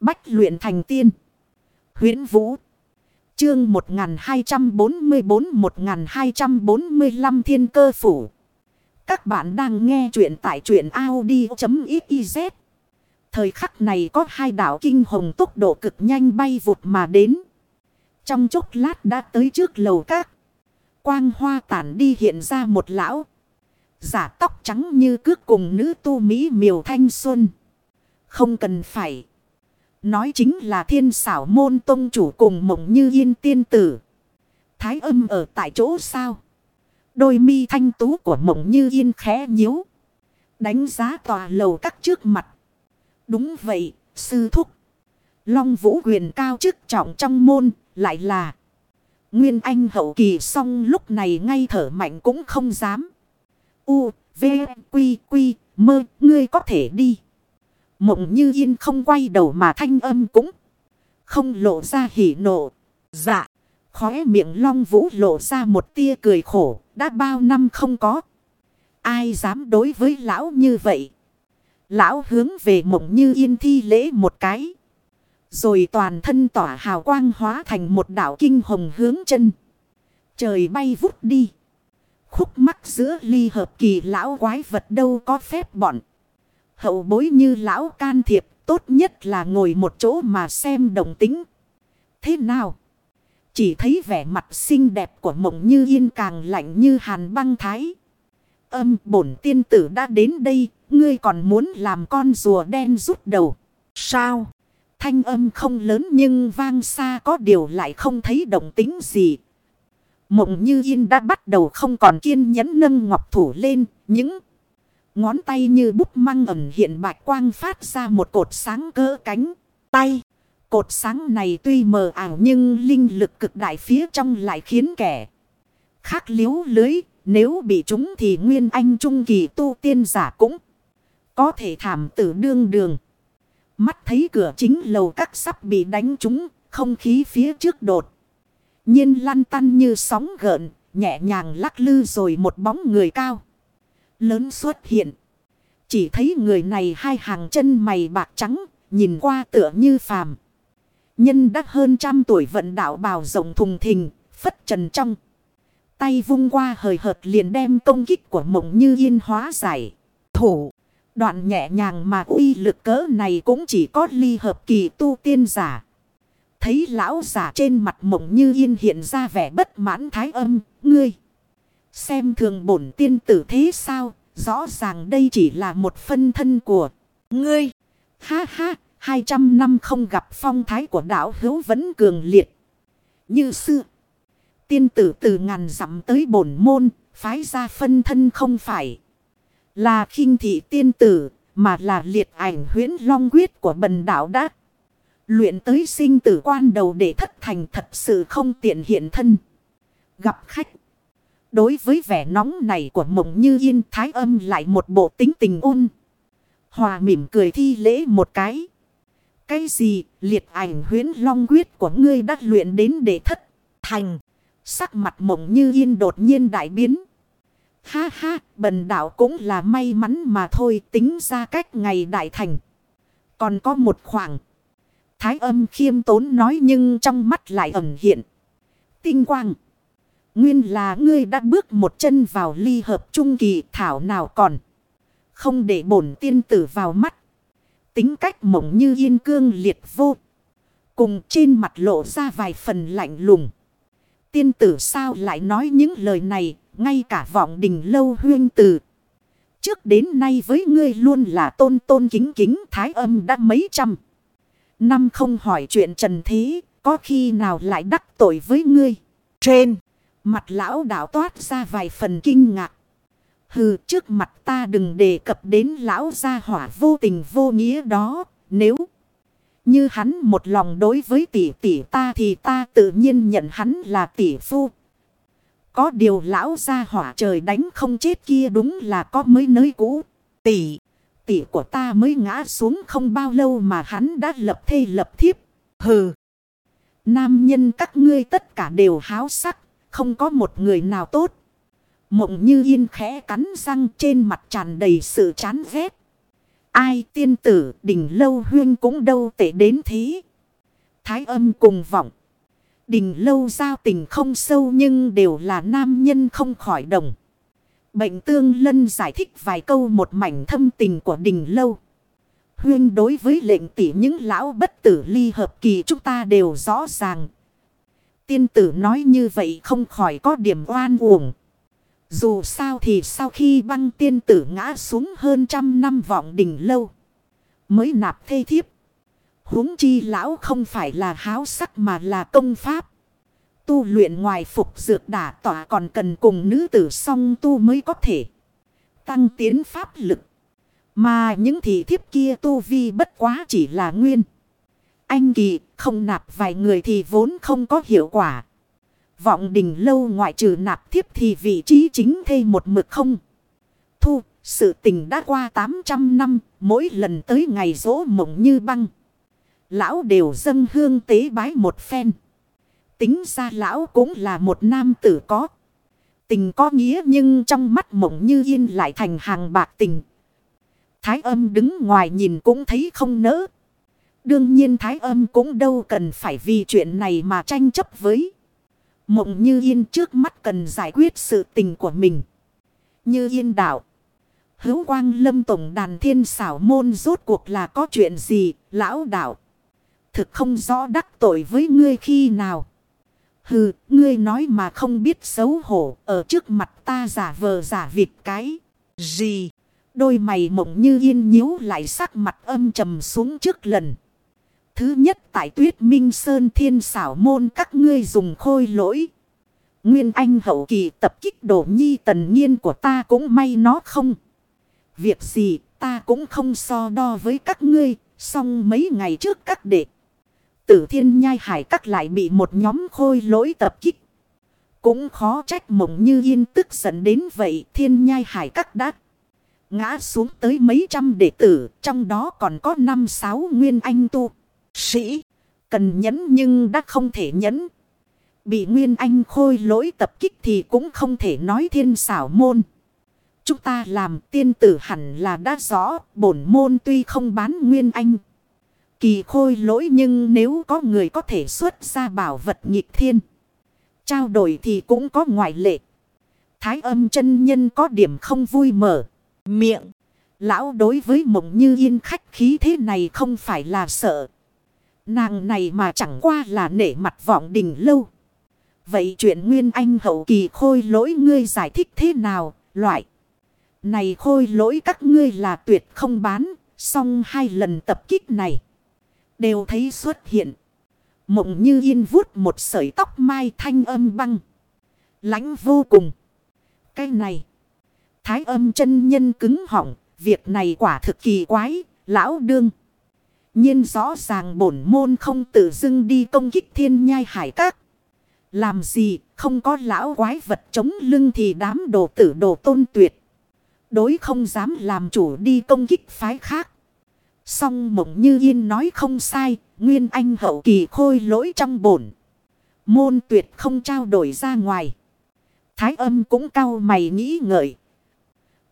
Bách luyện thành tiên. huyễn Vũ. Chương 1244-1245 Thiên Cơ Phủ. Các bạn đang nghe truyện tại truyện Audi.xyz. Thời khắc này có hai đảo kinh hồng tốc độ cực nhanh bay vụt mà đến. Trong chốc lát đã tới trước lầu các. Quang hoa tản đi hiện ra một lão. Giả tóc trắng như cước cùng nữ tu Mỹ miều thanh xuân. Không cần phải. Nói chính là thiên xảo môn tông chủ cùng mộng như yên tiên tử. Thái âm ở tại chỗ sao. Đôi mi thanh tú của mộng như yên khẽ nhíu. Đánh giá tòa lầu các trước mặt. Đúng vậy, sư thúc. Long vũ quyền cao chức trọng trong môn, lại là. Nguyên anh hậu kỳ xong lúc này ngay thở mạnh cũng không dám. U, V, Quy, Quy, mơ, ngươi có thể đi. Mộng như yên không quay đầu mà thanh âm cũng không lộ ra hỉ nộ. Dạ, khóe miệng long vũ lộ ra một tia cười khổ, đã bao năm không có. Ai dám đối với lão như vậy? Lão hướng về mộng như yên thi lễ một cái. Rồi toàn thân tỏa hào quang hóa thành một đảo kinh hồng hướng chân. Trời bay vút đi. Khúc mắc giữa ly hợp kỳ lão quái vật đâu có phép bọn. Hậu bối như lão can thiệp tốt nhất là ngồi một chỗ mà xem đồng tính. Thế nào? Chỉ thấy vẻ mặt xinh đẹp của mộng như yên càng lạnh như hàn băng thái. Âm bổn tiên tử đã đến đây, ngươi còn muốn làm con rùa đen rút đầu. Sao? Thanh âm không lớn nhưng vang xa có điều lại không thấy động tính gì. Mộng như yên đã bắt đầu không còn kiên nhẫn nâng ngọc thủ lên. Những ngón tay như bút măng ẩn hiện bạch quang phát ra một cột sáng cỡ cánh tay. Cột sáng này tuy mờ ảo nhưng linh lực cực đại phía trong lại khiến kẻ khác liếu lưới. Nếu bị chúng thì nguyên anh trung kỳ tu tiên giả cũng có thể thảm tử đương đường. Mắt thấy cửa chính lầu các sắp bị đánh trúng, không khí phía trước đột. nhiên lăn tăn như sóng gợn, nhẹ nhàng lắc lư rồi một bóng người cao. Lớn xuất hiện. Chỉ thấy người này hai hàng chân mày bạc trắng, nhìn qua tựa như phàm. Nhân đắc hơn trăm tuổi vận đạo bào rộng thùng thình, phất trần trong. Tay vung qua hời hợt liền đem công kích của mộng như yên hóa giải. Thủ. Đoạn nhẹ nhàng mà uy lực cỡ này cũng chỉ có ly hợp kỳ tu tiên giả. Thấy lão giả trên mặt mộng như yên hiện ra vẻ bất mãn thái âm, ngươi. Xem thường bổn tiên tử thế sao, rõ ràng đây chỉ là một phân thân của ngươi. Ha ha, hai trăm năm không gặp phong thái của đạo hữu vẫn cường liệt. Như xưa, tiên tử từ ngàn dặm tới bổn môn, phái ra phân thân không phải. Là khinh thị tiên tử, mà là liệt ảnh huyễn long quyết của bần đạo đã. Luyện tới sinh tử quan đầu để thất thành thật sự không tiện hiện thân. Gặp khách. Đối với vẻ nóng này của mộng như yên thái âm lại một bộ tính tình ôn. Hòa mỉm cười thi lễ một cái. Cái gì liệt ảnh huyến long quyết của ngươi đã luyện đến để thất thành. Sắc mặt mộng như yên đột nhiên đại biến. Ha ha, bần đạo cũng là may mắn mà thôi tính ra cách ngày đại thành. Còn có một khoảng. Thái âm khiêm tốn nói nhưng trong mắt lại ẩn hiện. Tinh quang. Nguyên là ngươi đã bước một chân vào ly hợp trung kỳ thảo nào còn. Không để bổn tiên tử vào mắt. Tính cách mộng như yên cương liệt vô. Cùng trên mặt lộ ra vài phần lạnh lùng. Tiên tử sao lại nói những lời này ngay cả vọng đình lâu huyên từ. Trước đến nay với ngươi luôn là tôn tôn kính kính thái âm đã mấy trăm. Năm không hỏi chuyện trần thế, có khi nào lại đắc tội với ngươi. Trên, mặt lão đảo toát ra vài phần kinh ngạc. Hừ, trước mặt ta đừng đề cập đến lão gia hỏa vô tình vô nghĩa đó, nếu... Như hắn một lòng đối với tỷ tỷ ta thì ta tự nhiên nhận hắn là tỷ phu. Có điều lão gia hỏa trời đánh không chết kia đúng là có mới nơi cũ. Tỷ, tỷ của ta mới ngã xuống không bao lâu mà hắn đã lập thê lập thiếp. Hừ. Nam nhân các ngươi tất cả đều háo sắc, không có một người nào tốt. Mộng như yên khẽ cắn răng trên mặt tràn đầy sự chán ghét. Ai tiên tử đỉnh lâu huyên cũng đâu tệ đến thế. Thái âm cùng vọng. Đình lâu giao tình không sâu nhưng đều là nam nhân không khỏi đồng. Bệnh tương lân giải thích vài câu một mảnh thâm tình của đình lâu. Huyên đối với lệnh tỷ những lão bất tử ly hợp kỳ chúng ta đều rõ ràng. Tiên tử nói như vậy không khỏi có điểm oan uổng. Dù sao thì sau khi băng tiên tử ngã xuống hơn trăm năm vọng đỉnh lâu. Mới nạp thê thiếp. huống chi lão không phải là háo sắc mà là công pháp. Tu luyện ngoài phục dược đả tỏa còn cần cùng nữ tử song tu mới có thể. Tăng tiến pháp lực. Mà những thị thiếp kia tu vi bất quá chỉ là nguyên. Anh kỳ không nạp vài người thì vốn không có hiệu quả. Vọng đình lâu ngoại trừ nạp thiếp thì vị trí chính thê một mực không. Thu, sự tình đã qua 800 năm, mỗi lần tới ngày rỗ mộng như băng. Lão đều dâng hương tế bái một phen. Tính ra lão cũng là một nam tử có. Tình có nghĩa nhưng trong mắt mộng như yên lại thành hàng bạc tình. Thái âm đứng ngoài nhìn cũng thấy không nỡ. Đương nhiên thái âm cũng đâu cần phải vì chuyện này mà tranh chấp với. Mộng như yên trước mắt cần giải quyết sự tình của mình. Như yên đạo. Hữu quang lâm tổng đàn thiên xảo môn rốt cuộc là có chuyện gì, lão đạo. Thực không rõ đắc tội với ngươi khi nào. Hừ, ngươi nói mà không biết xấu hổ, ở trước mặt ta giả vờ giả vịt cái. Gì? Đôi mày mộng như yên nhíu lại sắc mặt âm trầm xuống trước lần. Thứ nhất tại tuyết minh sơn thiên xảo môn các ngươi dùng khôi lỗi. Nguyên anh hậu kỳ tập kích đổ nhi tần nhiên của ta cũng may nó không. Việc gì ta cũng không so đo với các ngươi. Xong mấy ngày trước các đệ. Tử thiên nhai hải các lại bị một nhóm khôi lỗi tập kích. Cũng khó trách mộng như yên tức giận đến vậy thiên nhai hải các đắc. Ngã xuống tới mấy trăm đệ tử, trong đó còn có năm sáu nguyên anh tu. Sĩ, cần nhấn nhưng đã không thể nhấn Bị nguyên anh khôi lỗi tập kích thì cũng không thể nói thiên xảo môn. Chúng ta làm tiên tử hẳn là đã rõ, bổn môn tuy không bán nguyên anh. Kỳ khôi lỗi nhưng nếu có người có thể xuất ra bảo vật nhịp thiên. Trao đổi thì cũng có ngoại lệ. Thái âm chân nhân có điểm không vui mở. Miệng. Lão đối với mộng như yên khách khí thế này không phải là sợ. Nàng này mà chẳng qua là nể mặt vọng đình lâu. Vậy chuyện Nguyên Anh hậu kỳ khôi lỗi ngươi giải thích thế nào, loại. Này khôi lỗi các ngươi là tuyệt không bán, xong hai lần tập kích này. Đều thấy xuất hiện. Mộng như yên vuốt một sợi tóc mai thanh âm băng. lãnh vô cùng. Cái này. Thái âm chân nhân cứng họng. Việc này quả thực kỳ quái. Lão đương nhiên rõ ràng bổn môn không tự dưng đi công kích thiên nhai hải các. Làm gì không có lão quái vật chống lưng thì đám đồ tử đồ tôn tuyệt. Đối không dám làm chủ đi công kích phái khác. Song mộng như yên nói không sai. Nguyên anh hậu kỳ khôi lỗi trong bổn. Môn tuyệt không trao đổi ra ngoài. Thái âm cũng cao mày nghĩ ngợi.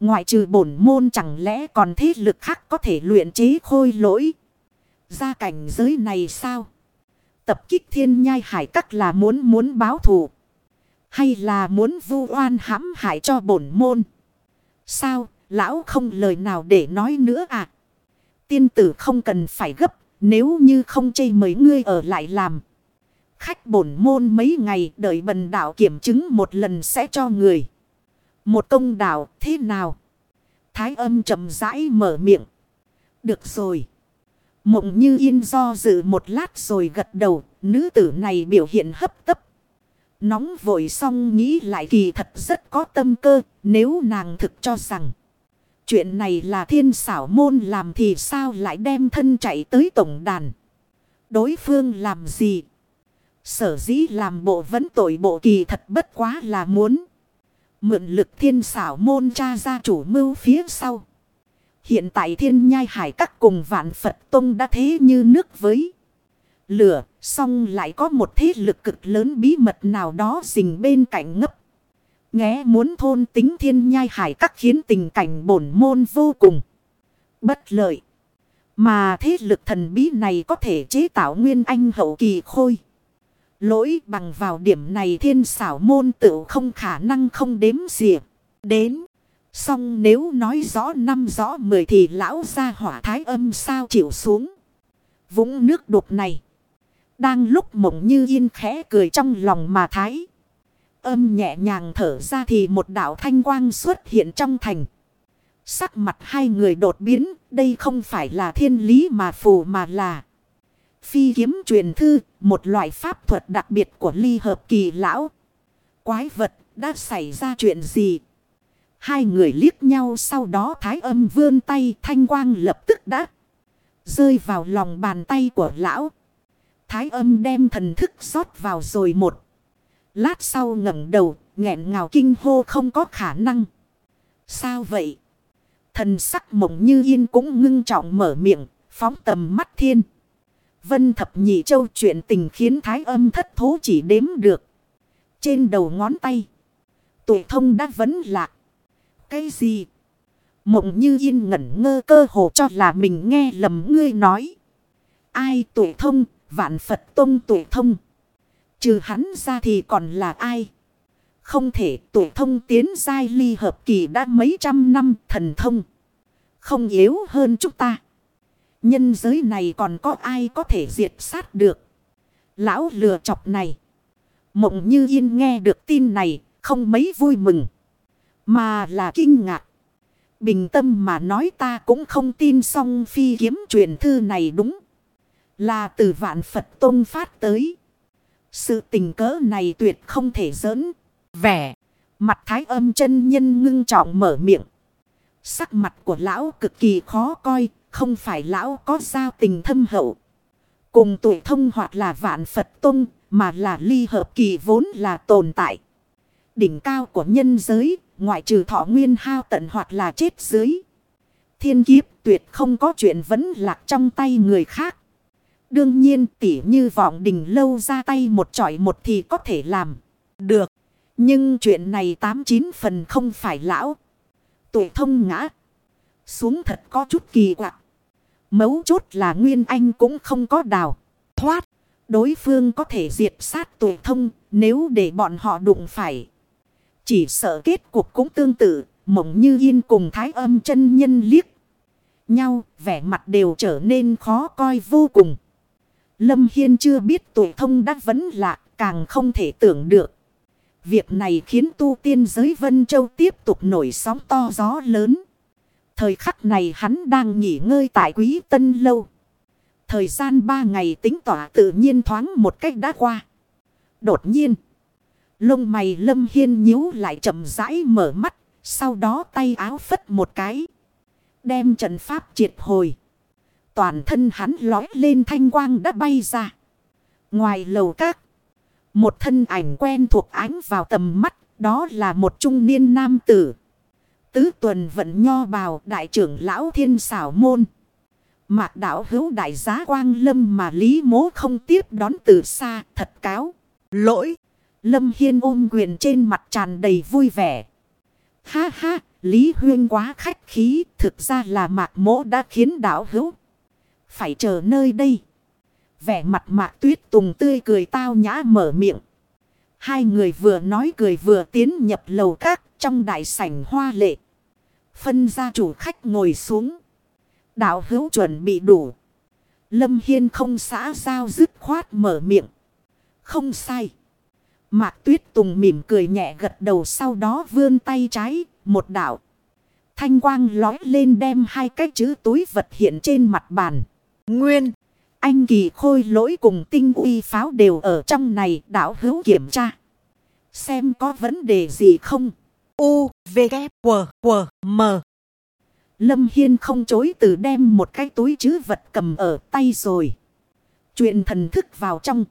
Ngoại trừ bổn môn chẳng lẽ còn thế lực khác có thể luyện chế khôi lỗi. Ra cảnh giới này sao? Tập kích thiên nhai hải các là muốn muốn báo thù. Hay là muốn vu oan hãm hại cho bổn môn? Sao, lão không lời nào để nói nữa à? Tiên tử không cần phải gấp, nếu như không chê mấy ngươi ở lại làm. Khách bổn môn mấy ngày đợi bần đạo kiểm chứng một lần sẽ cho người. Một công đạo thế nào? Thái âm chậm rãi mở miệng. Được rồi. Mộng như yên do dự một lát rồi gật đầu. Nữ tử này biểu hiện hấp tấp. Nóng vội xong nghĩ lại kỳ thật rất có tâm cơ. Nếu nàng thực cho rằng. Chuyện này là thiên xảo môn làm thì sao lại đem thân chạy tới tổng đàn. Đối phương làm gì? Sở dĩ làm bộ vẫn tội bộ kỳ thật bất quá là muốn. Mượn lực thiên xảo môn cha ra chủ mưu phía sau. Hiện tại thiên nhai hải các cùng vạn Phật Tông đã thế như nước với lửa. Xong lại có một thế lực cực lớn bí mật nào đó dình bên cạnh ngấp. Nghe muốn thôn tính thiên nhai hải các khiến tình cảnh bổn môn vô cùng. Bất lợi. Mà thế lực thần bí này có thể chế tạo nguyên anh hậu kỳ khôi. Lỗi bằng vào điểm này thiên xảo môn tự không khả năng không đếm xỉa. Đến. Xong nếu nói rõ năm rõ mười thì lão ra hỏa thái âm sao chịu xuống. Vũng nước đục này. Đang lúc mộng như yên khẽ cười trong lòng mà thái. Âm nhẹ nhàng thở ra thì một đạo thanh quang xuất hiện trong thành. Sắc mặt hai người đột biến. Đây không phải là thiên lý mà phù mà là. Phi kiếm truyền thư. Một loại pháp thuật đặc biệt của ly hợp kỳ lão. Quái vật, đã xảy ra chuyện gì? Hai người liếc nhau sau đó thái âm vươn tay thanh quang lập tức đã rơi vào lòng bàn tay của lão. Thái âm đem thần thức rót vào rồi một. Lát sau ngẩng đầu, nghẹn ngào kinh hô không có khả năng. Sao vậy? Thần sắc mộng như yên cũng ngưng trọng mở miệng, phóng tầm mắt thiên. Vân thập nhị châu chuyện tình khiến thái âm thất thố chỉ đếm được. Trên đầu ngón tay. Tuổi thông đã vấn lạc. Cái gì? Mộng như yên ngẩn ngơ cơ hồ cho là mình nghe lầm ngươi nói. Ai tuổi thông, vạn Phật tông tuổi thông. Trừ hắn ra thì còn là ai? Không thể tuổi thông tiến giai ly hợp kỳ đã mấy trăm năm thần thông. Không yếu hơn chúng ta. Nhân giới này còn có ai có thể diệt sát được. Lão lừa chọc này. Mộng như yên nghe được tin này không mấy vui mừng. Mà là kinh ngạc. Bình tâm mà nói ta cũng không tin song phi kiếm truyền thư này đúng. Là từ vạn Phật Tông phát tới. Sự tình cỡ này tuyệt không thể giỡn. Vẻ. Mặt thái âm chân nhân ngưng trọng mở miệng. Sắc mặt của lão cực kỳ khó coi. Không phải lão có giao tình thâm hậu. Cùng tuổi thông hoặc là vạn Phật Tông. Mà là ly hợp kỳ vốn là tồn tại. Đỉnh cao của nhân giới. Ngoại trừ thọ nguyên hao tận hoặc là chết dưới. Thiên kiếp tuyệt không có chuyện vẫn lạc trong tay người khác. Đương nhiên tỉ như vọng đình lâu ra tay một chọi một thì có thể làm. Được. Nhưng chuyện này tám chín phần không phải lão. Tuổi thông ngã. Xuống thật có chút kỳ quặc. Mấu chốt là Nguyên Anh cũng không có đào. Thoát. Đối phương có thể diệt sát tuổi thông, nếu để bọn họ đụng phải. Chỉ sợ kết cục cũng tương tự. Mộng như yên cùng thái âm chân nhân liếc. Nhau vẻ mặt đều trở nên khó coi vô cùng. Lâm Hiên chưa biết tuổi thông đã vấn lạ, càng không thể tưởng được. Việc này khiến tu tiên giới Vân Châu tiếp tục nổi sóng to gió lớn. Thời khắc này hắn đang nghỉ ngơi tại quý tân lâu. Thời gian ba ngày tính tỏa tự nhiên thoáng một cách đã qua. Đột nhiên. Lông mày lâm hiên nhíu lại chậm rãi mở mắt. Sau đó tay áo phất một cái. Đem trận pháp triệt hồi. Toàn thân hắn lói lên thanh quang đã bay ra. Ngoài lầu các. Một thân ảnh quen thuộc ánh vào tầm mắt. Đó là một trung niên nam tử. Tứ tuần vận nho bào đại trưởng lão thiên xảo môn. Mạc đảo hữu đại giá quang lâm mà Lý mố không tiếp đón từ xa, thật cáo. Lỗi. Lâm Hiên ôm quyền trên mặt tràn đầy vui vẻ. Ha ha, Lý Huyên quá khách khí, thực ra là mạc mỗ đã khiến đảo hữu phải chờ nơi đây. Vẻ mặt mạc tuyết tùng tươi cười tao nhã mở miệng. Hai người vừa nói cười vừa tiến nhập lầu các trong đại sảnh hoa lệ. Phân ra chủ khách ngồi xuống. Đạo hữu chuẩn bị đủ. Lâm Hiên không xã giao dứt khoát mở miệng. Không sai. Mạc Tuyết Tùng mỉm cười nhẹ gật đầu sau đó vươn tay trái, một đạo. Thanh quang lói lên đem hai cái chữ túi vật hiện trên mặt bàn. Nguyên, anh kỳ khôi lỗi cùng tinh uy pháo đều ở trong này đảo hữu kiểm tra. Xem có vấn đề gì không? U, V, K, W, W, M. Lâm Hiên không chối từ đem một cái túi chứ vật cầm ở tay rồi. Chuyện thần thức vào trong.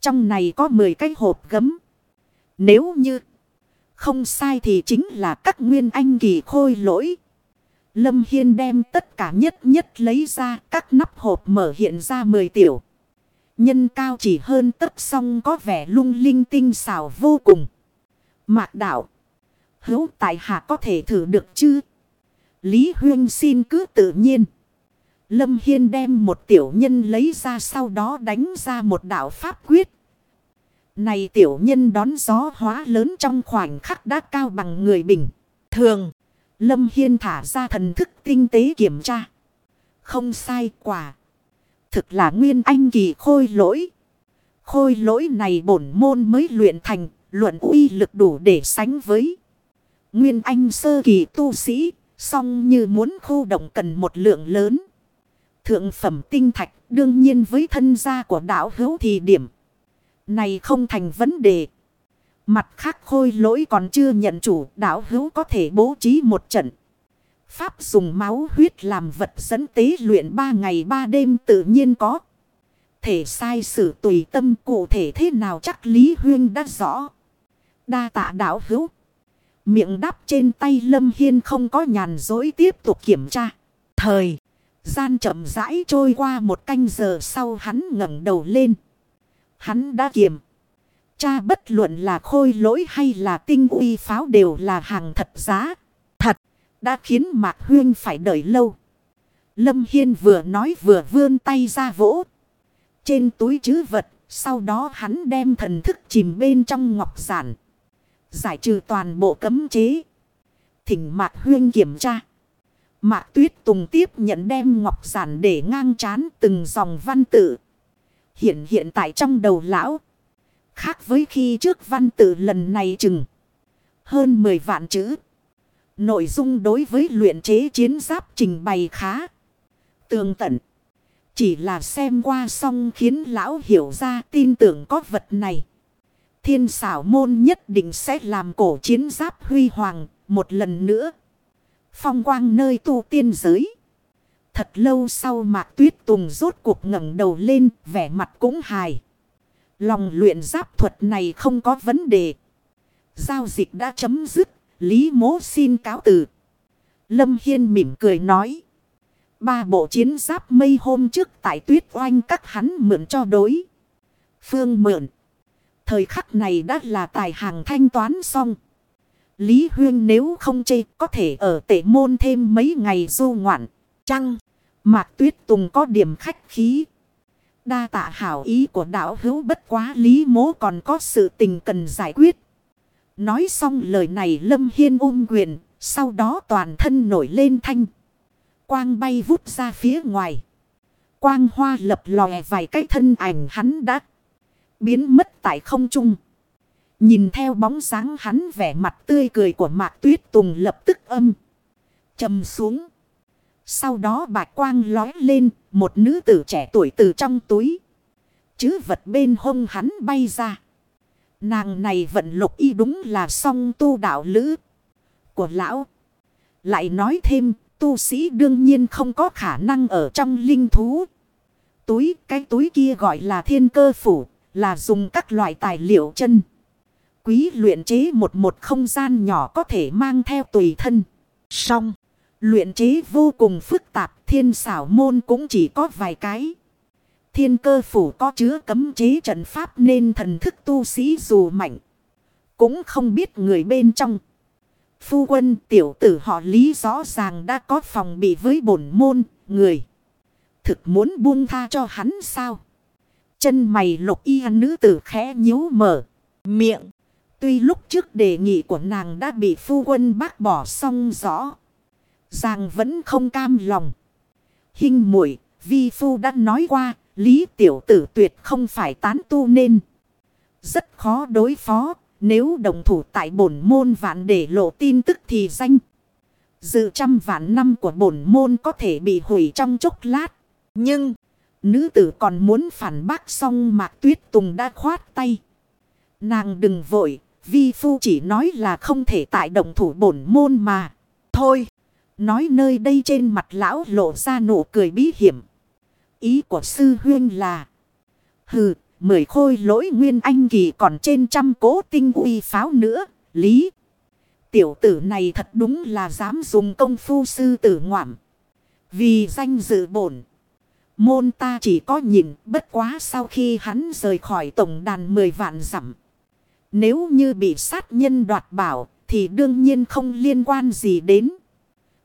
Trong này có 10 cái hộp gấm. Nếu như không sai thì chính là các nguyên anh kỳ khôi lỗi. Lâm Hiên đem tất cả nhất nhất lấy ra, các nắp hộp mở hiện ra 10 tiểu. Nhân cao chỉ hơn tất song có vẻ lung linh tinh xảo vô cùng. Mạc đạo. Hữu tại hạ có thể thử được chứ? Lý Huyên xin cứ tự nhiên. Lâm Hiên đem một tiểu nhân lấy ra sau đó đánh ra một đạo pháp quyết. Này tiểu nhân đón gió hóa lớn trong khoảnh khắc đã cao bằng người bình. Thường, Lâm Hiên thả ra thần thức tinh tế kiểm tra. Không sai quả. Thực là nguyên anh kỳ khôi lỗi. Khôi lỗi này bổn môn mới luyện thành, luận uy lực đủ để sánh với. Nguyên anh sơ kỳ tu sĩ, song như muốn khu động cần một lượng lớn. Thượng phẩm tinh thạch, đương nhiên với thân gia của đạo hữu thì điểm. Này không thành vấn đề. Mặt khác khôi lỗi còn chưa nhận chủ, đạo hữu có thể bố trí một trận. Pháp dùng máu huyết làm vật dẫn tế luyện ba ngày ba đêm tự nhiên có. Thể sai sự tùy tâm cụ thể thế nào chắc Lý Huyên đã rõ. Đa tạ đạo hữu. Miệng đắp trên tay Lâm Hiên không có nhàn dối tiếp tục kiểm tra. Thời. Gian chậm rãi trôi qua một canh giờ sau hắn ngẩng đầu lên. Hắn đã kiểm. Cha bất luận là khôi lỗi hay là tinh uy pháo đều là hàng thật giá. Thật. Đã khiến Mạc Huyên phải đợi lâu. Lâm Hiên vừa nói vừa vươn tay ra vỗ. Trên túi chứ vật. Sau đó hắn đem thần thức chìm bên trong ngọc giản. Giải trừ toàn bộ cấm chế. Thỉnh Mạc Huyên kiểm tra. Mạc Tuyết Tùng tiếp nhận đem ngọc giản để ngang chán từng dòng văn tự. Hiện hiện tại trong đầu lão. Khác với khi trước văn tự lần này chừng. Hơn 10 vạn chữ. Nội dung đối với luyện chế chiến giáp trình bày khá. Tường tận. Chỉ là xem qua xong khiến lão hiểu ra tin tưởng có vật này. Thiên xảo môn nhất định sẽ làm cổ chiến giáp huy hoàng một lần nữa. Phong quang nơi tu tiên giới. Thật lâu sau mạc tuyết tùng rốt cuộc ngẩng đầu lên, vẻ mặt cũng hài. Lòng luyện giáp thuật này không có vấn đề. Giao dịch đã chấm dứt. Lý mố xin cáo từ. Lâm Hiên mỉm cười nói. Ba bộ chiến giáp mây hôm trước tại tuyết oanh các hắn mượn cho đối. Phương mượn. Thời khắc này đã là tài hàng thanh toán xong. Lý Huyên nếu không chê có thể ở tệ môn thêm mấy ngày du ngoạn. Chăng, Mạc Tuyết Tùng có điểm khách khí. Đa tạ hảo ý của đạo hữu bất quá Lý mố còn có sự tình cần giải quyết. Nói xong lời này Lâm Hiên ôm quyền, sau đó toàn thân nổi lên thanh. Quang bay vút ra phía ngoài. Quang hoa lập lòe vài cái thân ảnh hắn đã biến mất tại không trung. Nhìn theo bóng dáng hắn vẻ mặt tươi cười của Mạc Tuyết Tùng lập tức âm. trầm xuống. Sau đó bạch quang lói lên, một nữ tử trẻ tuổi từ trong túi. Chứ vật bên hông hắn bay ra. Nàng này vận lục y đúng là song tu đạo lữ của lão. Lại nói thêm, tu sĩ đương nhiên không có khả năng ở trong linh thú. Túi, cái túi kia gọi là thiên cơ phủ, là dùng các loại tài liệu chân. Quý luyện chế một một không gian nhỏ có thể mang theo tùy thân. Xong, luyện chế vô cùng phức tạp, thiên xảo môn cũng chỉ có vài cái. Thiên cơ phủ có chứa cấm chế trận pháp nên thần thức tu sĩ dù mạnh. Cũng không biết người bên trong. Phu quân tiểu tử họ lý rõ ràng đã có phòng bị với bổn môn, người. Thực muốn buông tha cho hắn sao? Chân mày lục y nữ tử khẽ nhíu mở. Miệng. Tuy lúc trước đề nghị của nàng đã bị phu quân bác bỏ xong rõ. Giàng vẫn không cam lòng. Hình muội vi phu đã nói qua, lý tiểu tử tuyệt không phải tán tu nên. Rất khó đối phó, nếu đồng thủ tại bổn môn vạn để lộ tin tức thì danh. Dự trăm vạn năm của bổn môn có thể bị hủy trong chốc lát. Nhưng, nữ tử còn muốn phản bác xong mạc tuyết tùng đã khoát tay. Nàng đừng vội, vi phu chỉ nói là không thể tại động thủ bổn môn mà. Thôi, nói nơi đây trên mặt lão lộ ra nụ cười bí hiểm. Ý của sư huyên là, hừ, mười khôi lỗi nguyên anh kỳ còn trên trăm cố tinh uy pháo nữa, lý. Tiểu tử này thật đúng là dám dùng công phu sư tử ngoạm. Vì danh dự bổn. Môn ta chỉ có nhìn bất quá sau khi hắn rời khỏi tổng đàn mười vạn dặm nếu như bị sát nhân đoạt bảo, thì đương nhiên không liên quan gì đến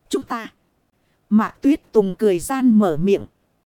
chúng ta. Mạc Tuyết Tùng cười gian mở miệng.